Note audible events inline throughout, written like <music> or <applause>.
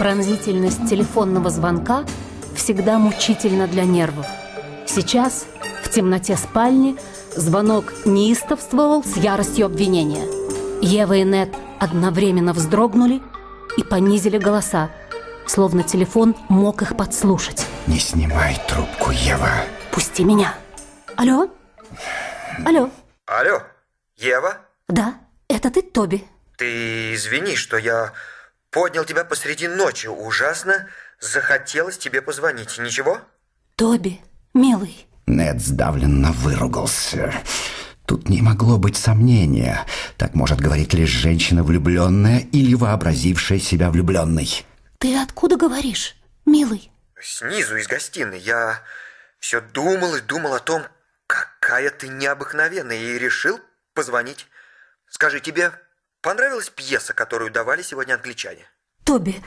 Пронзительность телефонного звонка всегда мучительна для нервов. Сейчас, в темноте спальни, звонок неистовствовал с яростью обвинения. Ева и Нет одновременно вздрогнули и понизили голоса, словно телефон мог их подслушать. Не снимай трубку, Ева. Пусти меня. Алло? Алло? Алло, Ева? Да, это ты, Тоби? Ты извини, что я поднял тебя посреди ночи. Ужасно захотелось тебе позвонить. Ничего? Тоби, милый. Нед сдавленно выругался. Тут не могло быть сомнения. Так может говорить лишь женщина влюбленная или вообразившая себя влюбленной. Ты откуда говоришь, милый? Снизу, из гостиной. Я все думал и думал о том, какая ты необыкновенная, и решил позвонить. Скажи, тебе понравилась пьеса, которую давали сегодня англичане? Тоби,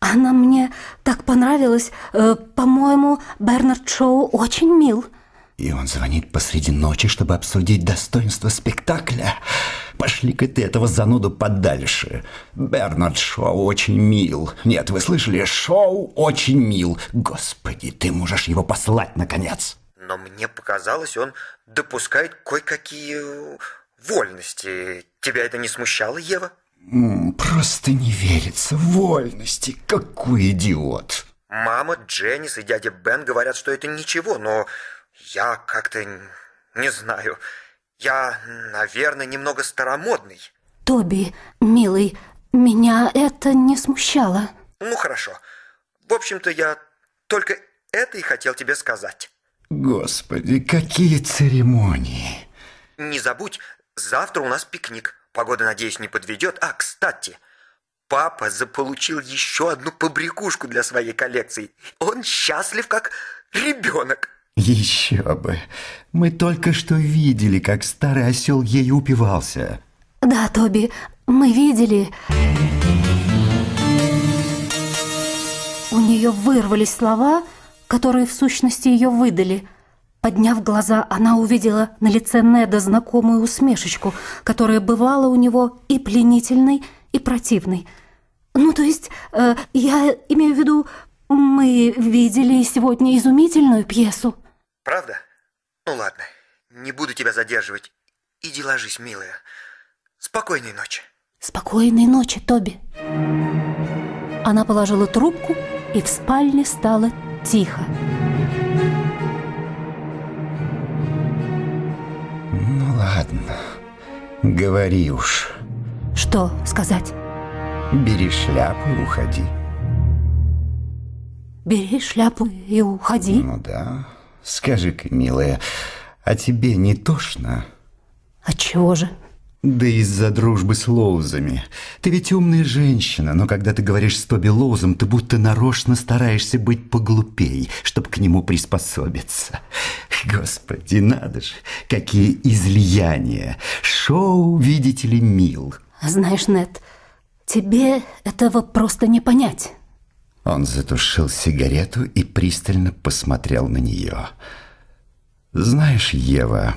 она мне так понравилась. Э, по-моему, Бернард Шоу очень мил. И он звонит посреди ночи, чтобы обсудить достоинство спектакля. Пошли-ка ты этого зануду подальше. Бернард Шоу очень мил. Нет, вы слышали? Шоу очень мил. Господи, ты можешь его послать, наконец. Но мне показалось, он допускает кое-какие вольности. Тебя это не смущало, Ева? Просто не верится. Вольности. Какой идиот. Мама, Дженнис и дядя Бен говорят, что это ничего, но я как-то не знаю. Я, наверное, немного старомодный. Тоби, милый, меня это не смущало. Ну, хорошо. В общем-то, я только это и хотел тебе сказать. Господи, какие церемонии. Не забудь, завтра у нас пикник. Погода, надеюсь, не подведет. А, кстати, папа заполучил еще одну побрякушку для своей коллекции. Он счастлив, как ребенок. Еще бы. Мы только что видели, как старый осел ею упивался. Да, Тоби, мы видели. У нее вырвались слова, которые в сущности ее выдали. Подняв глаза, она увидела на лице Неда знакомую усмешечку, которая бывала у него и пленительной, и противной. Ну, то есть, э, я имею в виду, мы видели сегодня изумительную пьесу. Правда? Ну ладно, не буду тебя задерживать. Иди ложись, милая. Спокойной ночи. Спокойной ночи, Тоби. Она положила трубку, и в спальне стало тихо. Ладно, говори уж. Что сказать? Бери шляпу и уходи. Бери шляпу и уходи? Ну да. Скажи-ка, милая, а тебе не тошно? От чего же? Да из-за дружбы с Лоузами. Ты ведь умная женщина, но когда ты говоришь с Тоби Лоузом, ты будто нарочно стараешься быть поглупей, чтобы к нему приспособиться. Господи, надо же, какие излияния. Шоу, видите ли, мил. Знаешь, Нет, тебе этого просто не понять. Он затушил сигарету и пристально посмотрел на нее. «Знаешь, Ева,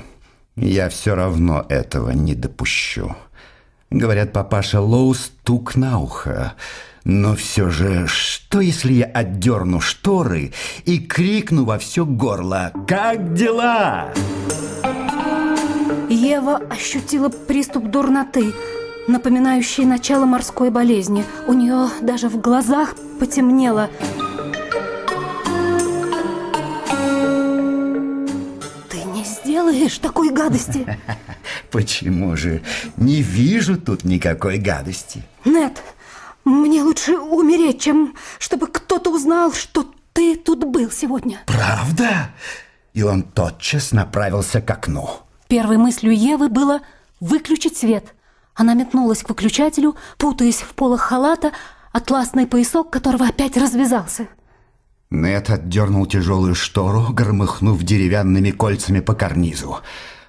я все равно этого не допущу. Говорят, папаша Лоу стук на ухо. Но все же, что если я отдерну шторы и крикну во все горло «Как дела?» Ева ощутила приступ дурноты – напоминающий начало морской болезни. У нее даже в глазах потемнело. Ты не сделаешь такой гадости. <laughs> Почему же? Не вижу тут никакой гадости. Нет, мне лучше умереть, чем чтобы кто-то узнал, что ты тут был сегодня. Правда? И он тотчас направился к окну. Первой мыслью Евы было выключить свет – она метнулась к выключателю, путаясь в полах халата, атласный поясок которого опять развязался. Нет отдернул тяжелую штору, громыхнув деревянными кольцами по карнизу.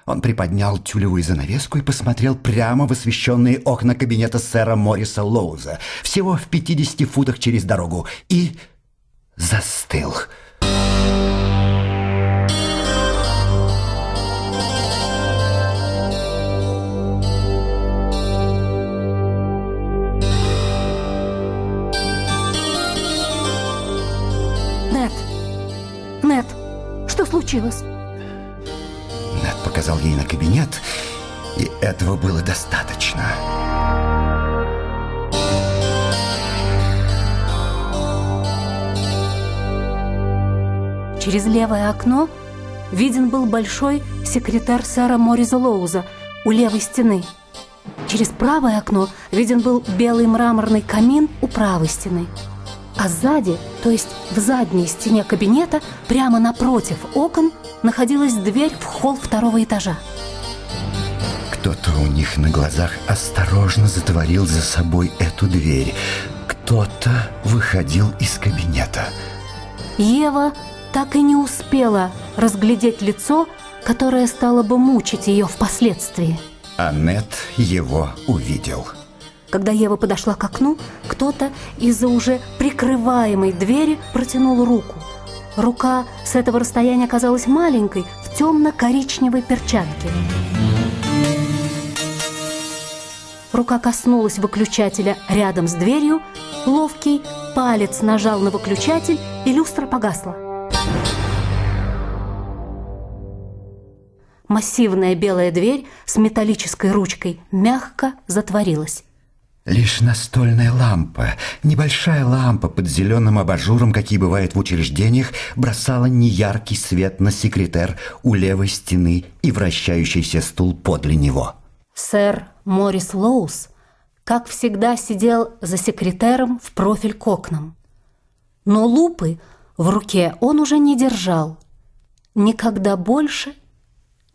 Он приподнял тюлевую занавеску и посмотрел прямо в освещенные окна кабинета сэра Морриса Лоуза, всего в 50 футах через дорогу, и застыл. Нет, Нет, что случилось? Нед показал ей на кабинет, и этого было достаточно. Через левое окно виден был большой секретарь сэра Мориза Лоуза у левой стены. Через правое окно виден был белый мраморный камин у правой стены. А сзади, то есть в задней стене кабинета, прямо напротив окон, находилась дверь в холл второго этажа. Кто-то у них на глазах осторожно затворил за собой эту дверь. Кто-то выходил из кабинета. Ева так и не успела разглядеть лицо, которое стало бы мучить ее впоследствии. Аннет его увидел. Когда Ева подошла к окну, кто-то из-за уже прикрываемой двери протянул руку. Рука с этого расстояния казалась маленькой, в темно-коричневой перчатке. Рука коснулась выключателя рядом с дверью, ловкий палец нажал на выключатель, и люстра погасла. Массивная белая дверь с металлической ручкой мягко затворилась. Лишь настольная лампа, небольшая лампа под зеленым абажуром, какие бывают в учреждениях, бросала неяркий свет на секретер у левой стены и вращающийся стул подле него. Сэр Морис Лоус, как всегда, сидел за секретером в профиль к окнам. Но лупы в руке он уже не держал. Никогда больше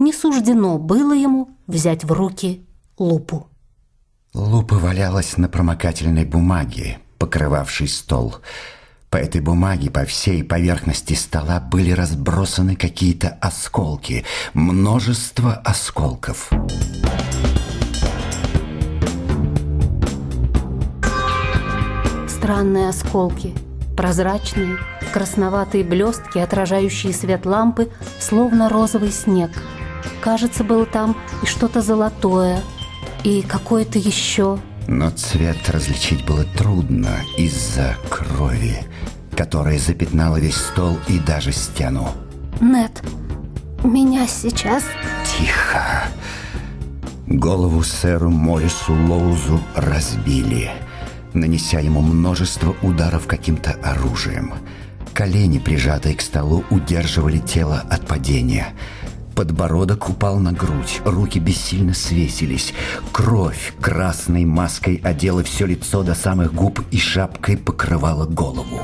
не суждено было ему взять в руки лупу. Лупа валялась на промокательной бумаге, покрывавшей стол. По этой бумаге по всей поверхности стола были разбросаны какие-то осколки, множество осколков. Странные осколки, прозрачные, красноватые блестки, отражающие свет лампы, словно розовый снег. Кажется, было там и что-то золотое – и какое-то еще. Но цвет различить было трудно из-за крови, которая запятнала весь стол и даже стену. Нет, меня сейчас... Тихо. Голову сэру Морису Лоузу разбили, нанеся ему множество ударов каким-то оружием. Колени, прижатые к столу, удерживали тело от падения – Подбородок упал на грудь, руки бессильно свесились. Кровь красной маской одела все лицо до самых губ и шапкой покрывала голову.